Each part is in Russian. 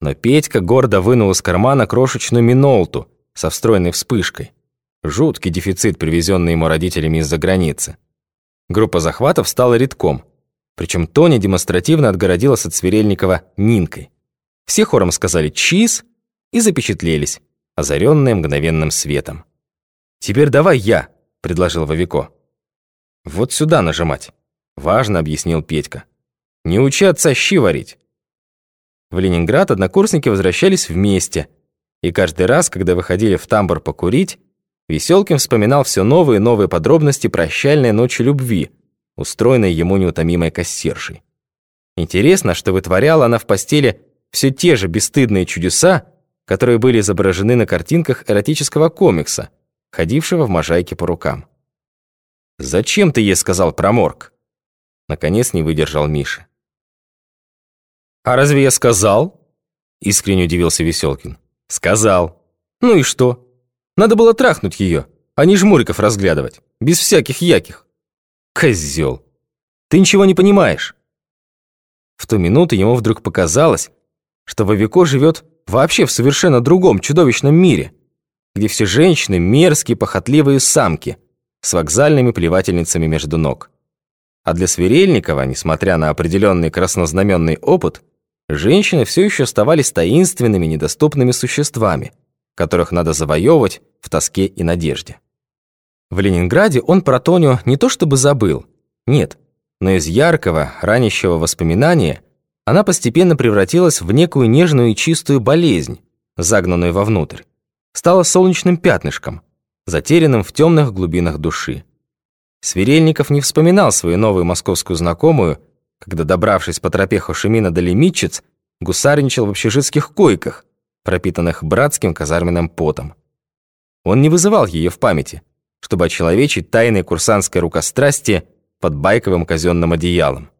Но Петька гордо вынул из кармана крошечную минолту со встроенной вспышкой. Жуткий дефицит, привезенный ему родителями из-за границы. Группа захватов стала редком. Причем Тоня демонстративно отгородилась от Сверельникова Нинкой. Все хором сказали «чиз» и запечатлелись, озаренные мгновенным светом. «Теперь давай я», — предложил Вовико. «Вот сюда нажимать», — важно объяснил Петька. «Не учи отца щи варить». В Ленинград однокурсники возвращались вместе, и каждый раз, когда выходили в тамбур покурить, Веселкин вспоминал все новые и новые подробности прощальной ночи любви, устроенной ему неутомимой кассиршей. Интересно, что вытворяла она в постели все те же бесстыдные чудеса, которые были изображены на картинках эротического комикса, ходившего в можайке по рукам. «Зачем ты ей сказал про морг?» Наконец не выдержал Миша. «А разве я сказал?» Искренне удивился Веселкин. «Сказал. Ну и что? Надо было трахнуть ее, а не жмуриков разглядывать, без всяких яких. Козел. Ты ничего не понимаешь». В ту минуту ему вдруг показалось, что Вовико живет вообще в совершенно другом чудовищном мире, где все женщины мерзкие, похотливые самки с вокзальными плевательницами между ног. А для Сверельникова, несмотря на определенный краснознаменный опыт, женщины все еще оставались таинственными, недоступными существами, которых надо завоевывать в тоске и надежде. В Ленинграде он про Тоню не то чтобы забыл, нет, но из яркого, ранящего воспоминания – она постепенно превратилась в некую нежную и чистую болезнь, загнанную вовнутрь. Стала солнечным пятнышком, затерянным в темных глубинах души. Сверельников не вспоминал свою новую московскую знакомую, когда, добравшись по тропе Хошимина до Лемитчиц, гусарничал в общежитских койках, пропитанных братским казарменным потом. Он не вызывал ее в памяти, чтобы очеловечить тайной курсантской рукострастие под байковым казенным одеялом.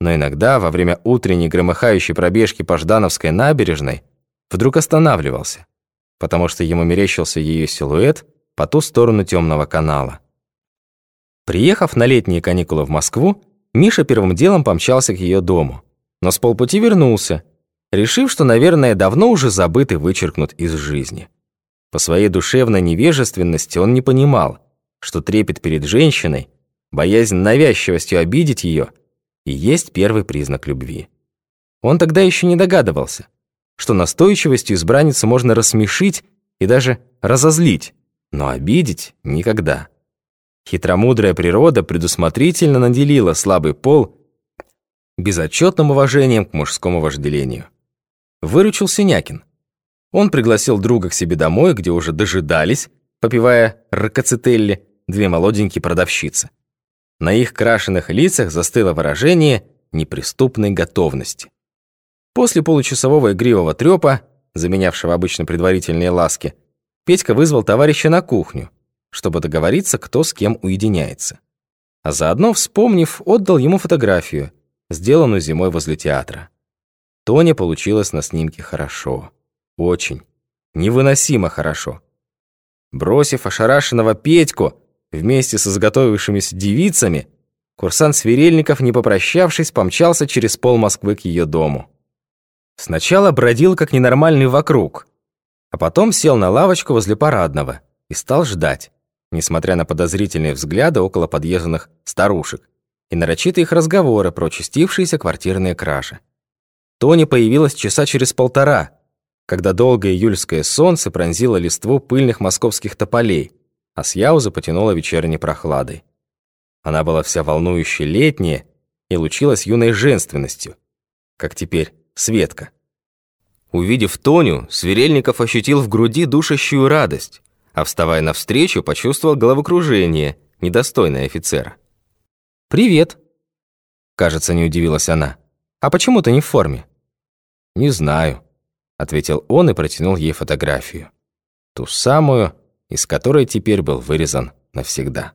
Но иногда, во время утренней громыхающей пробежки по Ждановской набережной, вдруг останавливался, потому что ему мерещился ее силуэт по ту сторону темного канала. Приехав на летние каникулы в Москву, Миша первым делом помчался к ее дому, но с полпути вернулся, решив, что, наверное, давно уже забыт и вычеркнут из жизни. По своей душевной невежественности он не понимал, что трепет перед женщиной, боязнь навязчивостью обидеть ее – и есть первый признак любви. Он тогда еще не догадывался, что настойчивостью избранницу можно рассмешить и даже разозлить, но обидеть никогда. Хитромудрая природа предусмотрительно наделила слабый пол безотчетным уважением к мужскому вожделению. Выручил Синякин. Он пригласил друга к себе домой, где уже дожидались, попивая ракоцителли, две молоденькие продавщицы. На их крашеных лицах застыло выражение неприступной готовности. После получасового игривого трёпа, заменявшего обычно предварительные ласки, Петька вызвал товарища на кухню, чтобы договориться, кто с кем уединяется. А заодно, вспомнив, отдал ему фотографию, сделанную зимой возле театра. Тоня получилась на снимке хорошо. Очень. Невыносимо хорошо. Бросив ошарашенного Петьку, Вместе со изготовившимися девицами курсант Сверельников, не попрощавшись, помчался через пол Москвы к ее дому. Сначала бродил как ненормальный вокруг, а потом сел на лавочку возле парадного и стал ждать, несмотря на подозрительные взгляды около подъезженных старушек и нарочитые их разговоры про участившиеся квартирные кражи. Тони появилась часа через полтора, когда долгое июльское солнце пронзило листву пыльных московских тополей, а с Яуза потянула вечерней прохладой. Она была вся волнующе летняя и лучилась юной женственностью, как теперь Светка. Увидев Тоню, Сверельников ощутил в груди душащую радость, а вставая навстречу, почувствовал головокружение, недостойное офицера. «Привет!» Кажется, не удивилась она. «А почему ты не в форме?» «Не знаю», — ответил он и протянул ей фотографию. Ту самую, из которой теперь был вырезан навсегда.